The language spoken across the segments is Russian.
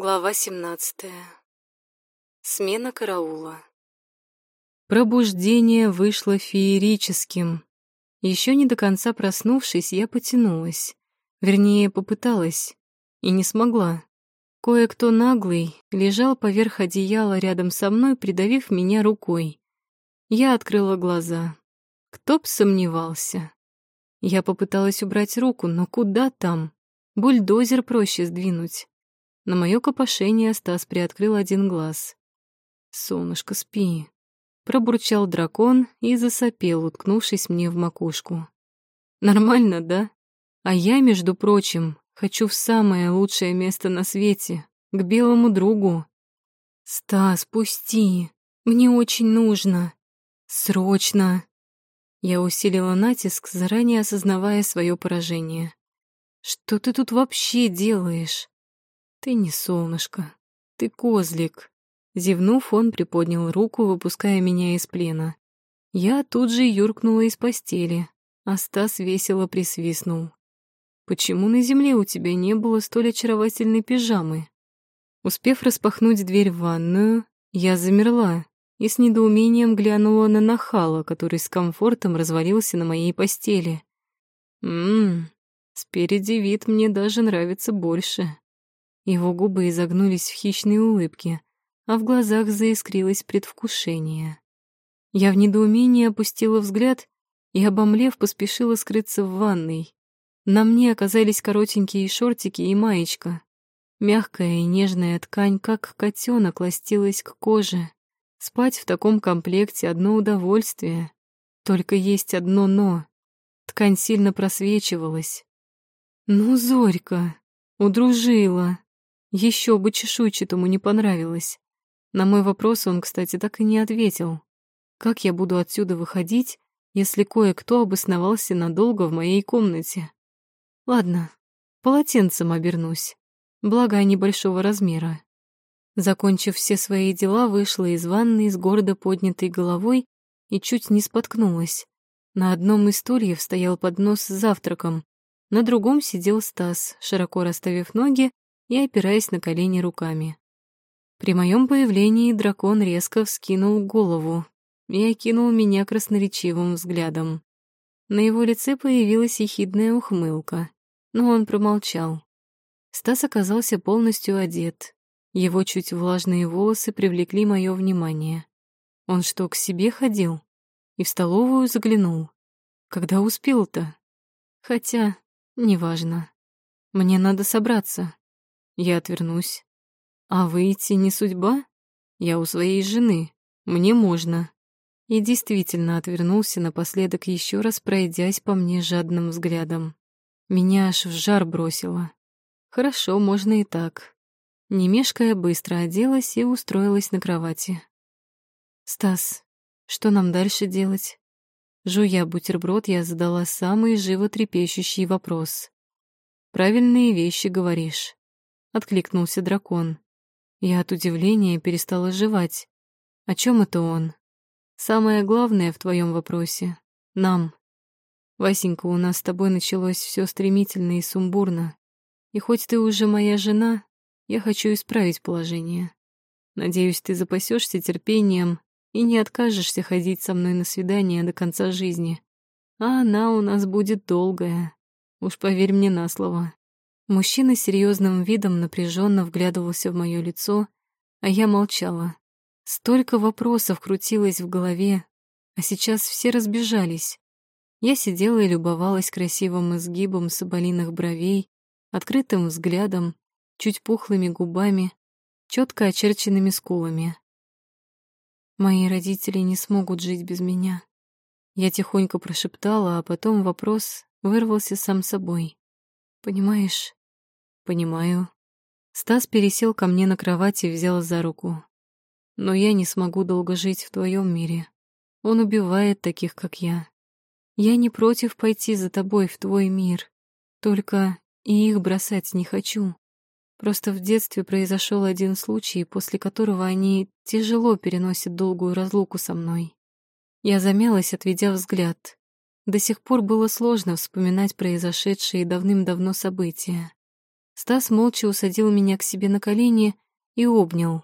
Глава 17. Смена караула. Пробуждение вышло феерическим. Еще не до конца проснувшись, я потянулась. Вернее, попыталась. И не смогла. Кое-кто наглый лежал поверх одеяла рядом со мной, придавив меня рукой. Я открыла глаза. Кто б сомневался. Я попыталась убрать руку, но куда там? Бульдозер проще сдвинуть. На мое копошение Стас приоткрыл один глаз. «Солнышко, спи», — пробурчал дракон и засопел, уткнувшись мне в макушку. «Нормально, да? А я, между прочим, хочу в самое лучшее место на свете, к белому другу». «Стас, пусти, мне очень нужно. Срочно!» Я усилила натиск, заранее осознавая свое поражение. «Что ты тут вообще делаешь?» «Ты не солнышко, ты козлик». Зевнув, он приподнял руку, выпуская меня из плена. Я тут же юркнула из постели, а Стас весело присвистнул. «Почему на земле у тебя не было столь очаровательной пижамы?» Успев распахнуть дверь в ванную, я замерла и с недоумением глянула на нахала, который с комфортом развалился на моей постели. «Ммм, спереди вид мне даже нравится больше». Его губы изогнулись в хищной улыбке, а в глазах заискрилось предвкушение. Я в недоумении опустила взгляд и, обомлев, поспешила скрыться в ванной. На мне оказались коротенькие шортики и маечка. Мягкая и нежная ткань, как котенок, ластилась к коже. Спать в таком комплекте — одно удовольствие. Только есть одно «но». Ткань сильно просвечивалась. «Ну, Зорька, удружила!» Еще бы чешуйчатому не понравилось. На мой вопрос он, кстати, так и не ответил. Как я буду отсюда выходить, если кое-кто обосновался надолго в моей комнате? Ладно, полотенцем обернусь. Благо, они большого размера. Закончив все свои дела, вышла из ванной с гордо поднятой головой и чуть не споткнулась. На одном из стульев стоял поднос с завтраком, на другом сидел Стас, широко расставив ноги и опираясь на колени руками. При моем появлении дракон резко вскинул голову и окинул меня красноречивым взглядом. На его лице появилась ехидная ухмылка, но он промолчал. Стас оказался полностью одет. Его чуть влажные волосы привлекли мое внимание. Он что, к себе ходил? И в столовую заглянул. Когда успел-то? Хотя, неважно. Мне надо собраться. Я отвернусь. А выйти не судьба? Я у своей жены. Мне можно. И действительно отвернулся напоследок, еще раз пройдясь по мне жадным взглядом. Меня аж в жар бросило. Хорошо, можно и так. Не мешкая, быстро оделась и устроилась на кровати. «Стас, что нам дальше делать?» Жуя бутерброд, я задала самый животрепещущий вопрос. «Правильные вещи говоришь. — откликнулся дракон. Я от удивления перестала жевать. О чем это он? Самое главное в твоем вопросе — нам. Васенька, у нас с тобой началось все стремительно и сумбурно. И хоть ты уже моя жена, я хочу исправить положение. Надеюсь, ты запасешься терпением и не откажешься ходить со мной на свидание до конца жизни. А она у нас будет долгая. Уж поверь мне на слово. Мужчина серьезным видом напряженно вглядывался в мое лицо, а я молчала. Столько вопросов крутилось в голове, а сейчас все разбежались. Я сидела и любовалась красивым изгибом соболиных бровей, открытым взглядом, чуть пухлыми губами, четко очерченными скулами. Мои родители не смогут жить без меня. Я тихонько прошептала, а потом вопрос вырвался сам собой. Понимаешь, Понимаю. Стас пересел ко мне на кровать и взял за руку. Но я не смогу долго жить в твоем мире. Он убивает таких, как я. Я не против пойти за тобой в твой мир. Только и их бросать не хочу. Просто в детстве произошел один случай, после которого они тяжело переносят долгую разлуку со мной. Я замялась, отведя взгляд. До сих пор было сложно вспоминать произошедшие давным-давно события. Стас молча усадил меня к себе на колени и обнял,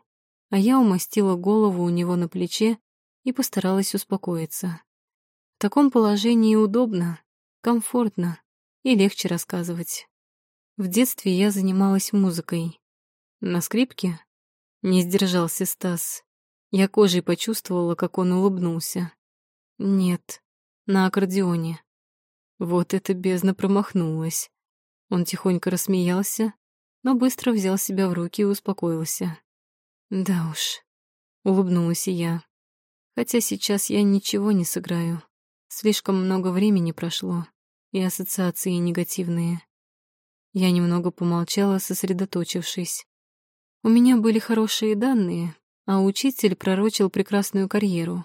а я умастила голову у него на плече и постаралась успокоиться. В таком положении удобно, комфортно и легче рассказывать. В детстве я занималась музыкой. На скрипке? Не сдержался Стас. Я кожей почувствовала, как он улыбнулся. Нет, на аккордеоне. Вот это бездна промахнулась. Он тихонько рассмеялся, но быстро взял себя в руки и успокоился. Да уж, улыбнулась я. Хотя сейчас я ничего не сыграю. Слишком много времени прошло, и ассоциации негативные. Я немного помолчала, сосредоточившись. У меня были хорошие данные, а учитель пророчил прекрасную карьеру.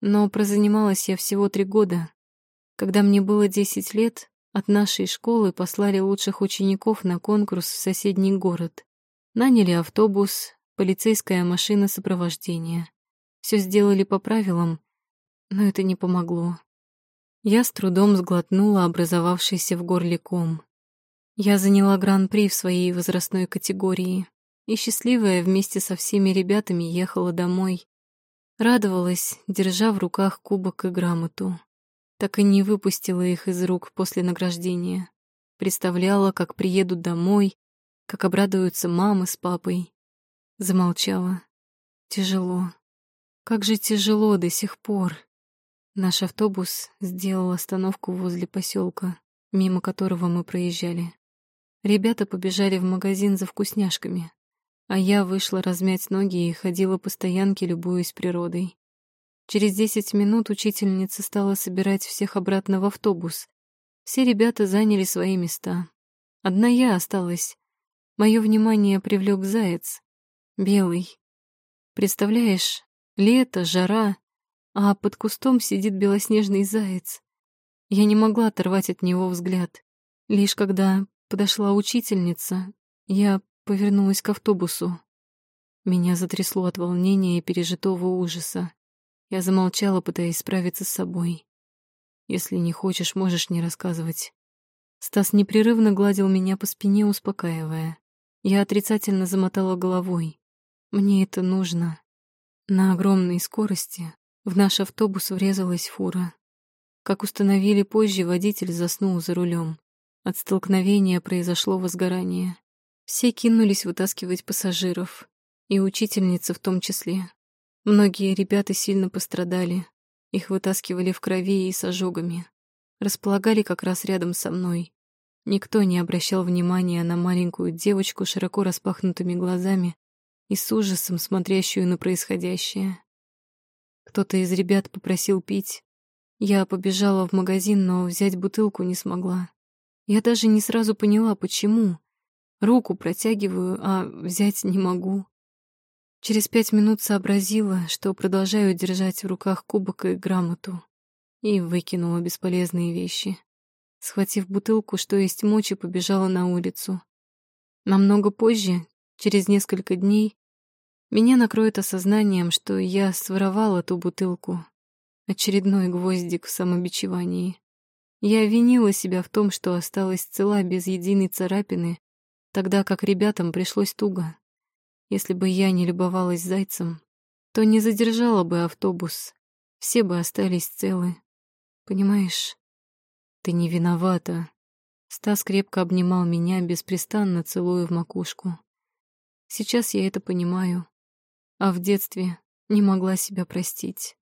Но прозанималась я всего три года. Когда мне было десять лет, от нашей школы послали лучших учеников на конкурс в соседний город. Наняли автобус, полицейская машина сопровождения. Все сделали по правилам, но это не помогло. Я с трудом сглотнула образовавшийся в горле ком. Я заняла гран-при в своей возрастной категории и, счастливая, вместе со всеми ребятами ехала домой. Радовалась, держа в руках кубок и грамоту. Так и не выпустила их из рук после награждения. Представляла, как приедут домой, как обрадуются мамы с папой. Замолчала. Тяжело. Как же тяжело до сих пор. Наш автобус сделал остановку возле поселка, мимо которого мы проезжали. Ребята побежали в магазин за вкусняшками, а я вышла размять ноги и ходила по стоянке, любуясь природой. Через десять минут учительница стала собирать всех обратно в автобус. Все ребята заняли свои места. Одна я осталась. Мое внимание привлек заяц. Белый. Представляешь, лето, жара, а под кустом сидит белоснежный заяц. Я не могла оторвать от него взгляд. Лишь когда Подошла учительница. Я повернулась к автобусу. Меня затрясло от волнения и пережитого ужаса. Я замолчала, пытаясь справиться с собой. Если не хочешь, можешь не рассказывать. Стас непрерывно гладил меня по спине, успокаивая. Я отрицательно замотала головой. Мне это нужно. На огромной скорости в наш автобус врезалась фура. Как установили позже, водитель заснул за рулем. От столкновения произошло возгорание. Все кинулись вытаскивать пассажиров, и учительница в том числе. Многие ребята сильно пострадали. Их вытаскивали в крови и с ожогами. Располагали как раз рядом со мной. Никто не обращал внимания на маленькую девочку широко распахнутыми глазами и с ужасом смотрящую на происходящее. Кто-то из ребят попросил пить. Я побежала в магазин, но взять бутылку не смогла. Я даже не сразу поняла, почему. Руку протягиваю, а взять не могу. Через пять минут сообразила, что продолжаю держать в руках кубок и грамоту, и выкинула бесполезные вещи. Схватив бутылку, что есть мочи, побежала на улицу. Намного позже, через несколько дней, меня накроет осознанием, что я своровала ту бутылку. Очередной гвоздик в самобичевании. Я винила себя в том, что осталась цела без единой царапины, тогда как ребятам пришлось туго. Если бы я не любовалась зайцем, то не задержала бы автобус, все бы остались целы. Понимаешь? Ты не виновата. Стас крепко обнимал меня, беспрестанно целуя в макушку. Сейчас я это понимаю, а в детстве не могла себя простить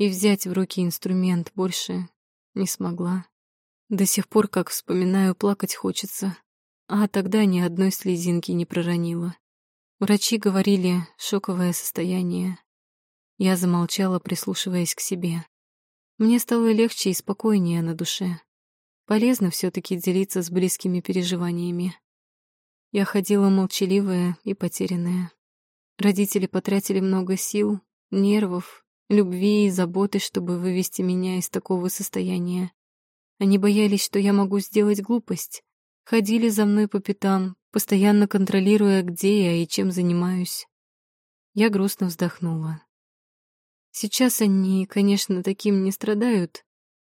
и взять в руки инструмент больше не смогла. До сих пор, как вспоминаю, плакать хочется. А тогда ни одной слезинки не проронила. Врачи говорили «шоковое состояние». Я замолчала, прислушиваясь к себе. Мне стало легче и спокойнее на душе. Полезно все таки делиться с близкими переживаниями. Я ходила молчаливая и потерянная. Родители потратили много сил, нервов, любви и заботы, чтобы вывести меня из такого состояния. Они боялись, что я могу сделать глупость. Ходили за мной по пятам, постоянно контролируя, где я и чем занимаюсь. Я грустно вздохнула. Сейчас они, конечно, таким не страдают,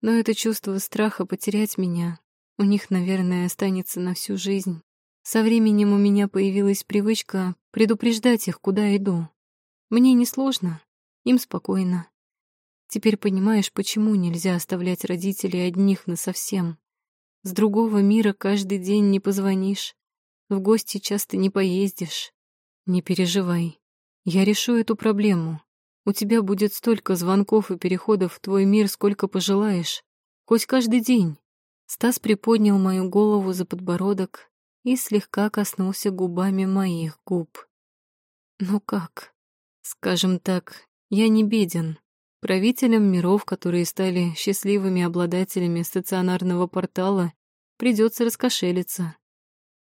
но это чувство страха потерять меня у них, наверное, останется на всю жизнь. Со временем у меня появилась привычка предупреждать их, куда иду. Мне несложно, им спокойно. Теперь понимаешь, почему нельзя оставлять родителей одних насовсем. С другого мира каждый день не позвонишь, в гости часто не поездишь. Не переживай, я решу эту проблему. У тебя будет столько звонков и переходов в твой мир, сколько пожелаешь. Хоть каждый день. Стас приподнял мою голову за подбородок и слегка коснулся губами моих губ. Ну как? Скажем так, я не беден. Правителям миров, которые стали счастливыми обладателями стационарного портала, придется раскошелиться.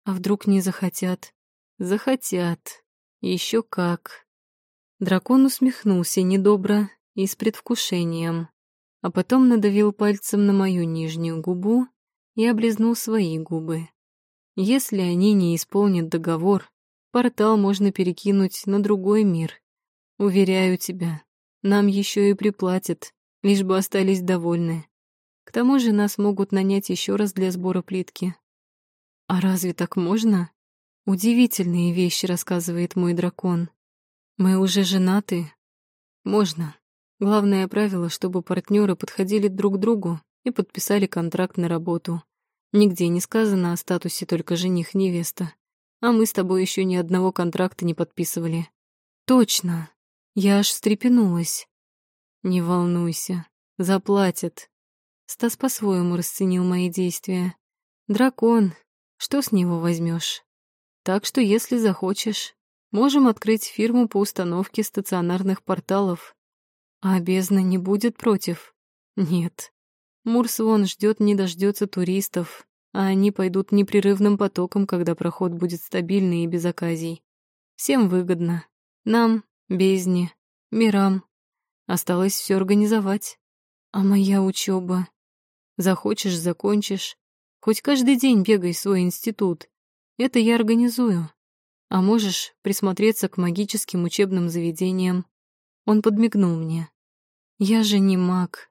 А вдруг не захотят? Захотят. Еще как. Дракон усмехнулся недобро и с предвкушением, а потом надавил пальцем на мою нижнюю губу и облизнул свои губы. Если они не исполнят договор, портал можно перекинуть на другой мир. Уверяю тебя, нам еще и приплатят, лишь бы остались довольны. К тому же нас могут нанять еще раз для сбора плитки. А разве так можно? Удивительные вещи рассказывает мой дракон. Мы уже женаты. Можно. Главное правило, чтобы партнеры подходили друг к другу и подписали контракт на работу. Нигде не сказано о статусе только жених-невеста. А мы с тобой еще ни одного контракта не подписывали. Точно. Я аж встрепенулась. Не волнуйся. Заплатят. Стас по-своему расценил мои действия. Дракон. Что с него возьмешь? Так что, если захочешь, Можем открыть фирму по установке стационарных порталов. А бездна не будет против? Нет. Мурс вон ждет не дождется туристов, а они пойдут непрерывным потоком, когда проход будет стабильный и без оказий. Всем выгодно. Нам, бездне, мирам. Осталось все организовать. А моя учеба? Захочешь — закончишь. Хоть каждый день бегай в свой институт. Это я организую. А можешь присмотреться к магическим учебным заведениям. Он подмигнул мне. Я же не маг.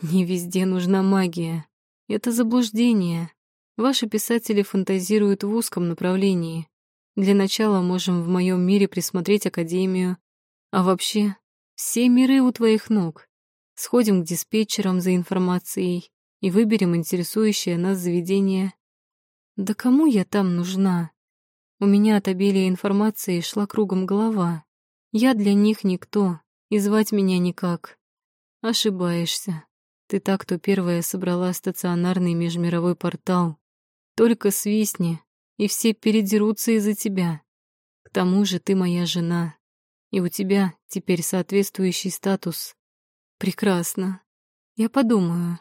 Не везде нужна магия. Это заблуждение. Ваши писатели фантазируют в узком направлении. Для начала можем в моем мире присмотреть Академию. А вообще, все миры у твоих ног. Сходим к диспетчерам за информацией и выберем интересующее нас заведение. Да кому я там нужна? У меня от обилия информации шла кругом голова. Я для них никто, и звать меня никак. Ошибаешься. Ты так, кто первая собрала стационарный межмировой портал. Только свистни, и все передерутся из-за тебя. К тому же ты моя жена, и у тебя теперь соответствующий статус. Прекрасно. Я подумаю.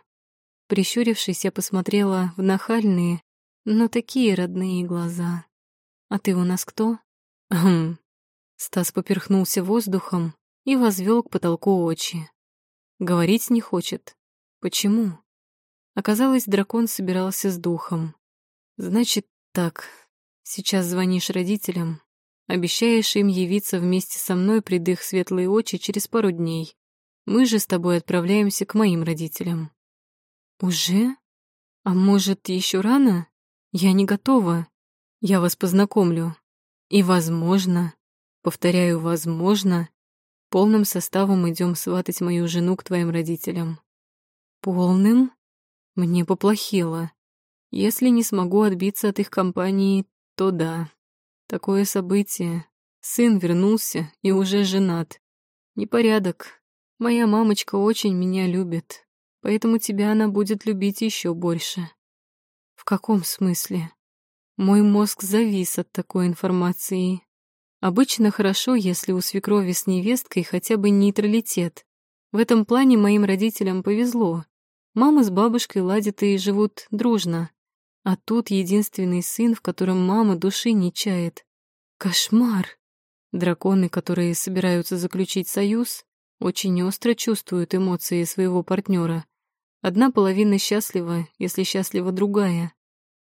Прищурившись, я посмотрела в нахальные, но такие родные глаза. «А ты у нас кто?» «Хм». Стас поперхнулся воздухом и возвел к потолку очи. Говорить не хочет. Почему? Оказалось, дракон собирался с духом. Значит так, сейчас звонишь родителям, обещаешь им явиться вместе со мной пред их светлые очи через пару дней. Мы же с тобой отправляемся к моим родителям. Уже? А может, еще рано? Я не готова. Я вас познакомлю. И, возможно, повторяю, возможно, полным составом идем сватать мою жену к твоим родителям. Полным? Мне поплохело. Если не смогу отбиться от их компании, то да. Такое событие. Сын вернулся и уже женат. Непорядок. Моя мамочка очень меня любит, поэтому тебя она будет любить еще больше. В каком смысле? Мой мозг завис от такой информации. Обычно хорошо, если у свекрови с невесткой хотя бы нейтралитет. В этом плане моим родителям повезло. Мама с бабушкой ладят и живут дружно. А тут единственный сын, в котором мама души не чает. Кошмар! Драконы, которые собираются заключить союз, очень остро чувствуют эмоции своего партнера. Одна половина счастлива, если счастлива другая.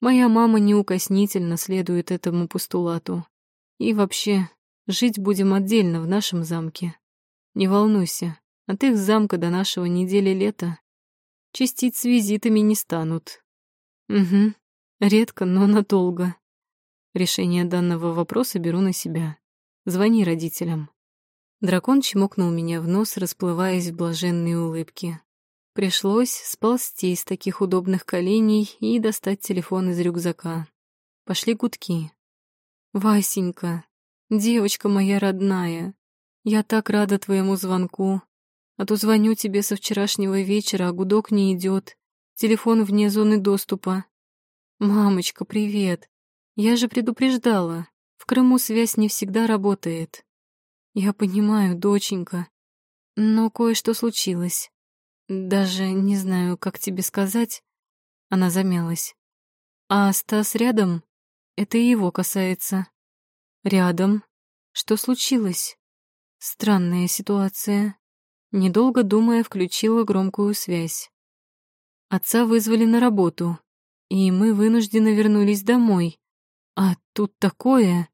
Моя мама неукоснительно следует этому постулату. И вообще, жить будем отдельно в нашем замке. Не волнуйся, от их замка до нашего недели лета чистить с визитами не станут. Угу, редко, но надолго. Решение данного вопроса беру на себя. Звони родителям. Дракон чмокнул меня в нос, расплываясь в блаженной улыбке. Пришлось сползти из таких удобных коленей и достать телефон из рюкзака. Пошли гудки. «Васенька, девочка моя родная, я так рада твоему звонку. А то звоню тебе со вчерашнего вечера, а гудок не идет. Телефон вне зоны доступа. Мамочка, привет. Я же предупреждала. В Крыму связь не всегда работает. Я понимаю, доченька. Но кое-что случилось. Даже не знаю, как тебе сказать. Она замялась. А Стас рядом? Это и его касается. Рядом? Что случилось? Странная ситуация. Недолго думая, включила громкую связь. Отца вызвали на работу, и мы вынуждены вернулись домой. А тут такое...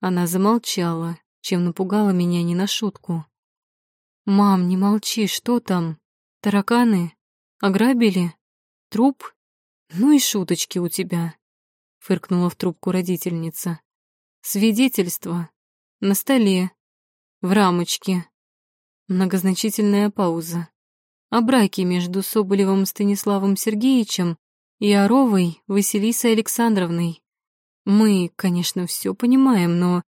Она замолчала, чем напугала меня не на шутку. «Мам, не молчи, что там?» Тараканы? Ограбили? Труп? Ну и шуточки у тебя, фыркнула в трубку родительница. Свидетельство. На столе. В рамочке. Многозначительная пауза. О браке между Соболевым Станиславом Сергеевичем и Оровой Василисой Александровной. Мы, конечно, все понимаем, но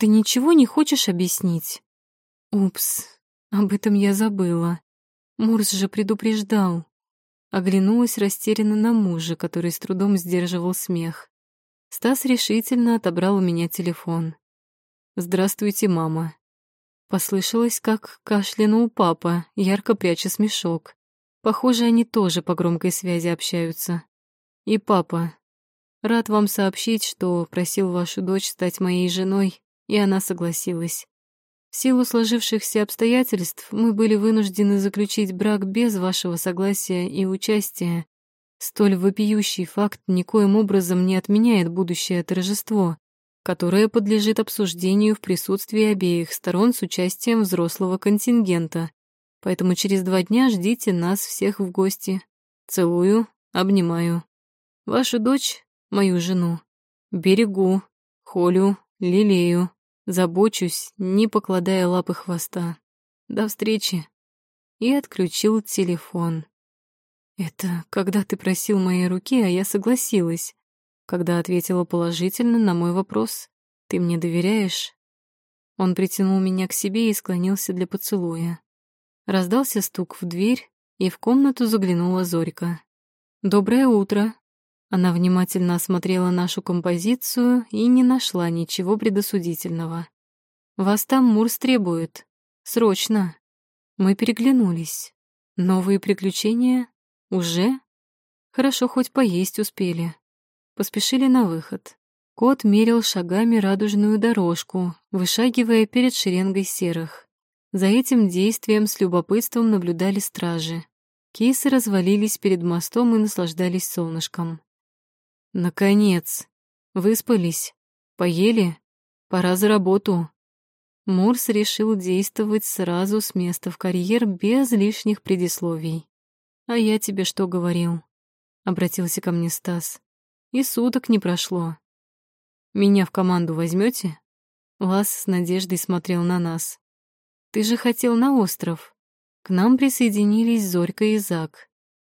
ты ничего не хочешь объяснить? Упс, об этом я забыла. Мурс же предупреждал. Оглянулась растерянно на мужа, который с трудом сдерживал смех. Стас решительно отобрал у меня телефон. «Здравствуйте, мама». Послышалось, как кашлянул папа, ярко пряча смешок. Похоже, они тоже по громкой связи общаются. И папа. Рад вам сообщить, что просил вашу дочь стать моей женой, и она согласилась. В силу сложившихся обстоятельств мы были вынуждены заключить брак без вашего согласия и участия. Столь вопиющий факт никоим образом не отменяет будущее торжество, которое подлежит обсуждению в присутствии обеих сторон с участием взрослого контингента. Поэтому через два дня ждите нас всех в гости. Целую, обнимаю. Вашу дочь, мою жену, берегу, холю, лелею. Забочусь, не покладая лапы хвоста. До встречи. И отключил телефон. Это когда ты просил моей руки, а я согласилась. Когда ответила положительно на мой вопрос. Ты мне доверяешь? Он притянул меня к себе и склонился для поцелуя. Раздался стук в дверь, и в комнату заглянула Зорька. «Доброе утро», она внимательно осмотрела нашу композицию и не нашла ничего предосудительного. «Вас там Мурс требует. Срочно!» Мы переглянулись. «Новые приключения? Уже?» Хорошо, хоть поесть успели. Поспешили на выход. Кот мерил шагами радужную дорожку, вышагивая перед шеренгой серых. За этим действием с любопытством наблюдали стражи. Кисы развалились перед мостом и наслаждались солнышком. Наконец. Выспались? Поели? Пора за работу. Мурс решил действовать сразу с места в карьер без лишних предисловий. «А я тебе что говорил?» — обратился ко мне Стас. «И суток не прошло. Меня в команду возьмете? Лас с надеждой смотрел на нас. «Ты же хотел на остров. К нам присоединились Зорька и Зак.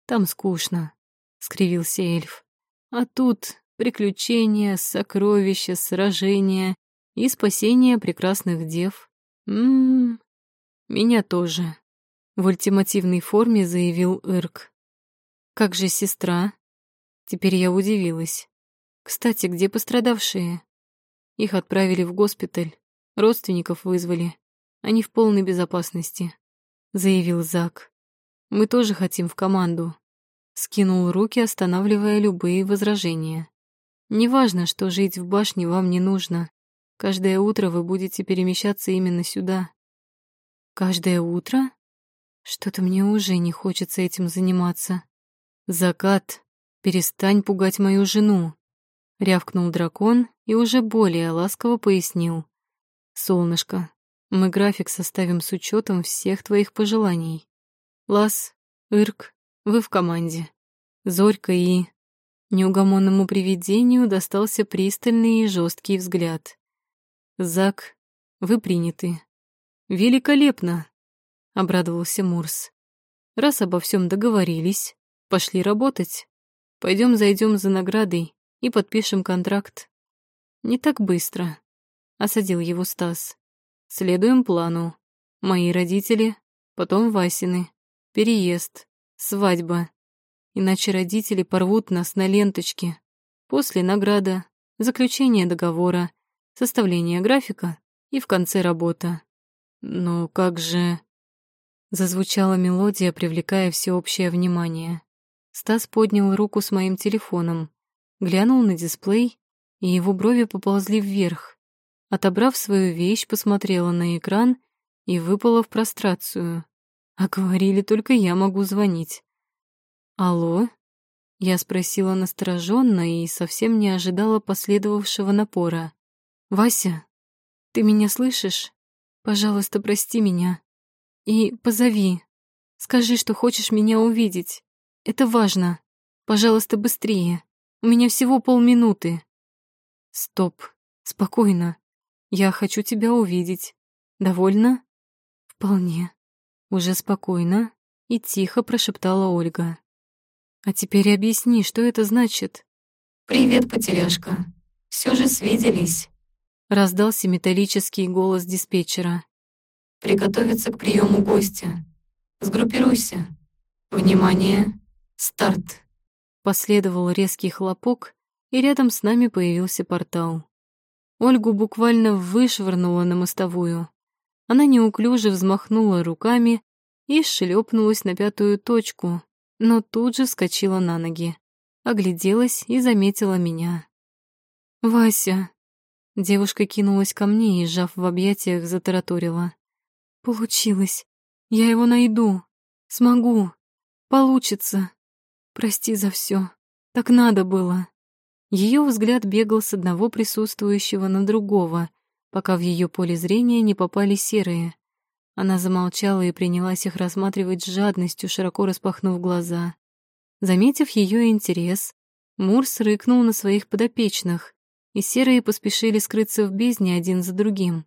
Там скучно», — скривился эльф. А тут приключения, сокровища, сражения и спасение прекрасных дев. Ммм, меня тоже. В ультимативной форме заявил Ирк. Как же сестра? Теперь я удивилась. Кстати, где пострадавшие? Их отправили в госпиталь. Родственников вызвали. Они в полной безопасности, заявил Зак. Мы тоже хотим в команду. Скинул руки, останавливая любые возражения. «Неважно, что жить в башне вам не нужно. Каждое утро вы будете перемещаться именно сюда». «Каждое утро?» Что-то мне уже не хочется этим заниматься. «Закат, перестань пугать мою жену», — рявкнул дракон и уже более ласково пояснил. «Солнышко, мы график составим с учетом всех твоих пожеланий. Лас, Ирк, вы в команде. Зорька и... Неугомонному привидению достался пристальный и жесткий взгляд. «Зак, вы приняты». «Великолепно!» — обрадовался Мурс. «Раз обо всем договорились, пошли работать. Пойдем зайдем за наградой и подпишем контракт». «Не так быстро», — осадил его Стас. «Следуем плану. Мои родители, потом Васины, переезд, свадьба. Иначе родители порвут нас на ленточке. После награда, заключение договора, составление графика и в конце работа. Но как же... Зазвучала мелодия, привлекая всеобщее внимание. Стас поднял руку с моим телефоном, глянул на дисплей, и его брови поползли вверх. Отобрав свою вещь, посмотрела на экран и выпала в прострацию. А говорили, только я могу звонить. «Алло?» Я спросила настороженно и совсем не ожидала последовавшего напора. «Вася, ты меня слышишь? Пожалуйста, прости меня. И позови. Скажи, что хочешь меня увидеть. Это важно. Пожалуйста, быстрее. У меня всего полминуты». «Стоп. Спокойно. Я хочу тебя увидеть. Довольно?» «Вполне». Уже спокойно и тихо прошептала Ольга. «А теперь объясни, что это значит?» «Привет, потеряшка. Все же свиделись», — раздался металлический голос диспетчера. «Приготовиться к приему гостя. Сгруппируйся. Внимание, старт». Последовал резкий хлопок, и рядом с нами появился портал. Ольгу буквально вышвырнуло на мостовую. Она неуклюже взмахнула руками и шлепнулась на пятую точку, но тут же вскочила на ноги, огляделась и заметила меня. «Вася!» Девушка кинулась ко мне и, сжав в объятиях, затараторила. «Получилось. Я его найду. Смогу. Получится. Прости за все. Так надо было». Ее взгляд бегал с одного присутствующего на другого, пока в ее поле зрения не попали серые. Она замолчала и принялась их рассматривать с жадностью, широко распахнув глаза. Заметив ее интерес, Мурс рыкнул на своих подопечных, и серые поспешили скрыться в бездне один за другим.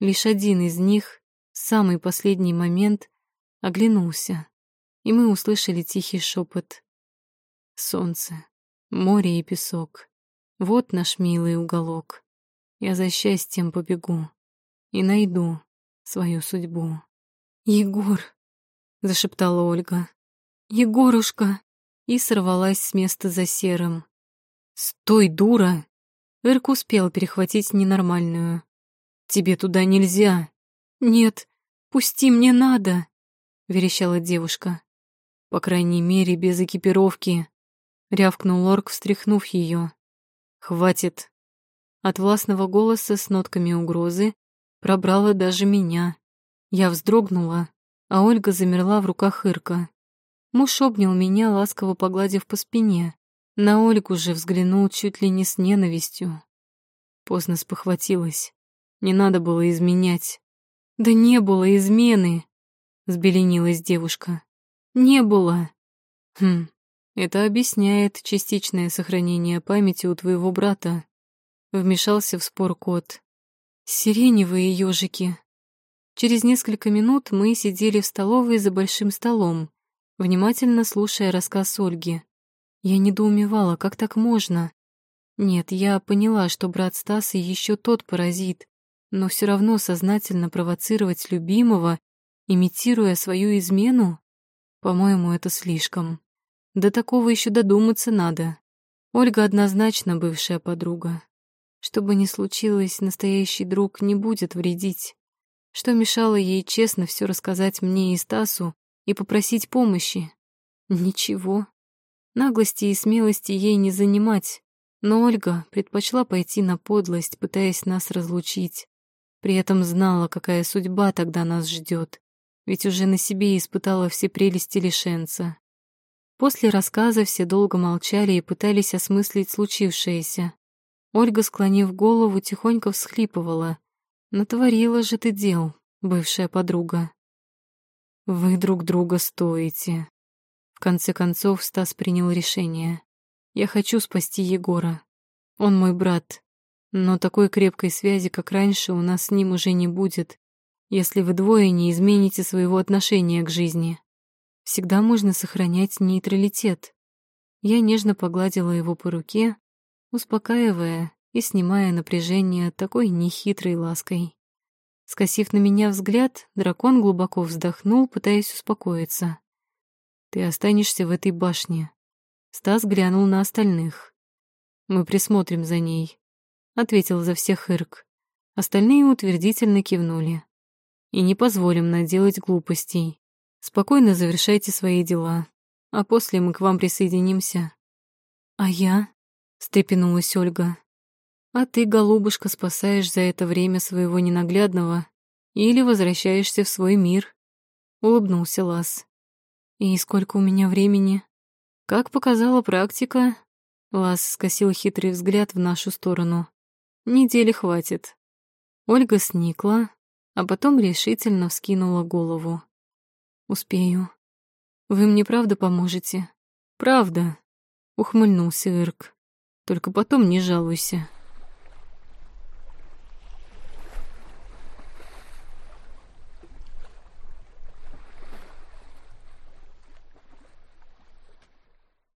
Лишь один из них, в самый последний момент, оглянулся, и мы услышали тихий шепот. Солнце, море и песок. Вот наш милый уголок. Я за счастьем побегу и найду свою судьбу. «Егор!» — зашептала Ольга. «Егорушка!» И сорвалась с места за серым. «Стой, дура!» Эрк успел перехватить ненормальную. «Тебе туда нельзя!» «Нет, пусти, мне надо!» — верещала девушка. «По крайней мере, без экипировки!» — рявкнул Лорк, встряхнув ее. «Хватит!» От властного голоса с нотками угрозы пробрало даже меня. Я вздрогнула, а Ольга замерла в руках Ирка. Муж обнял меня, ласково погладив по спине. На Ольгу же взглянул чуть ли не с ненавистью. Поздно спохватилась. Не надо было изменять. «Да не было измены!» — взбеленилась девушка. «Не было!» «Хм, это объясняет частичное сохранение памяти у твоего брата», Вмешался в спор кот. Сиреневые ежики. Через несколько минут мы сидели в столовой за большим столом, внимательно слушая рассказ Ольги. Я недоумевала, как так можно? Нет, я поняла, что брат Стаса еще тот паразит, но все равно сознательно провоцировать любимого, имитируя свою измену? По-моему, это слишком. До такого еще додуматься надо. Ольга однозначно бывшая подруга. Что бы ни случилось, настоящий друг не будет вредить. Что мешало ей честно все рассказать мне и Стасу и попросить помощи? Ничего. Наглости и смелости ей не занимать. Но Ольга предпочла пойти на подлость, пытаясь нас разлучить. При этом знала, какая судьба тогда нас ждет, ведь уже на себе испытала все прелести лишенца. После рассказа все долго молчали и пытались осмыслить случившееся. Ольга, склонив голову, тихонько всхлипывала. «Натворила же ты дел, бывшая подруга». «Вы друг друга стоите». В конце концов Стас принял решение. Я хочу спасти Егора. Он мой брат. Но такой крепкой связи, как раньше, у нас с ним уже не будет, если вы двое не измените своего отношения к жизни. Всегда можно сохранять нейтралитет. Я нежно погладила его по руке, успокаивая и снимая напряжение такой нехитрой лаской. Скосив на меня взгляд, дракон глубоко вздохнул, пытаясь успокоиться. «Ты останешься в этой башне». Стас глянул на остальных. «Мы присмотрим за ней», — ответил за всех Ирк. Остальные утвердительно кивнули. «И не позволим наделать глупостей. Спокойно завершайте свои дела, а после мы к вам присоединимся». «А я?» — встрепенулась Ольга. «А ты, голубушка, спасаешь за это время своего ненаглядного или возвращаешься в свой мир?» — улыбнулся Лас. «И сколько у меня времени?» Как показала практика, Лас скосил хитрый взгляд в нашу сторону. Недели хватит. Ольга сникла, а потом решительно вскинула голову. Успею. Вы мне правда поможете? Правда, ухмыльнулся Ирк. Только потом не жалуйся.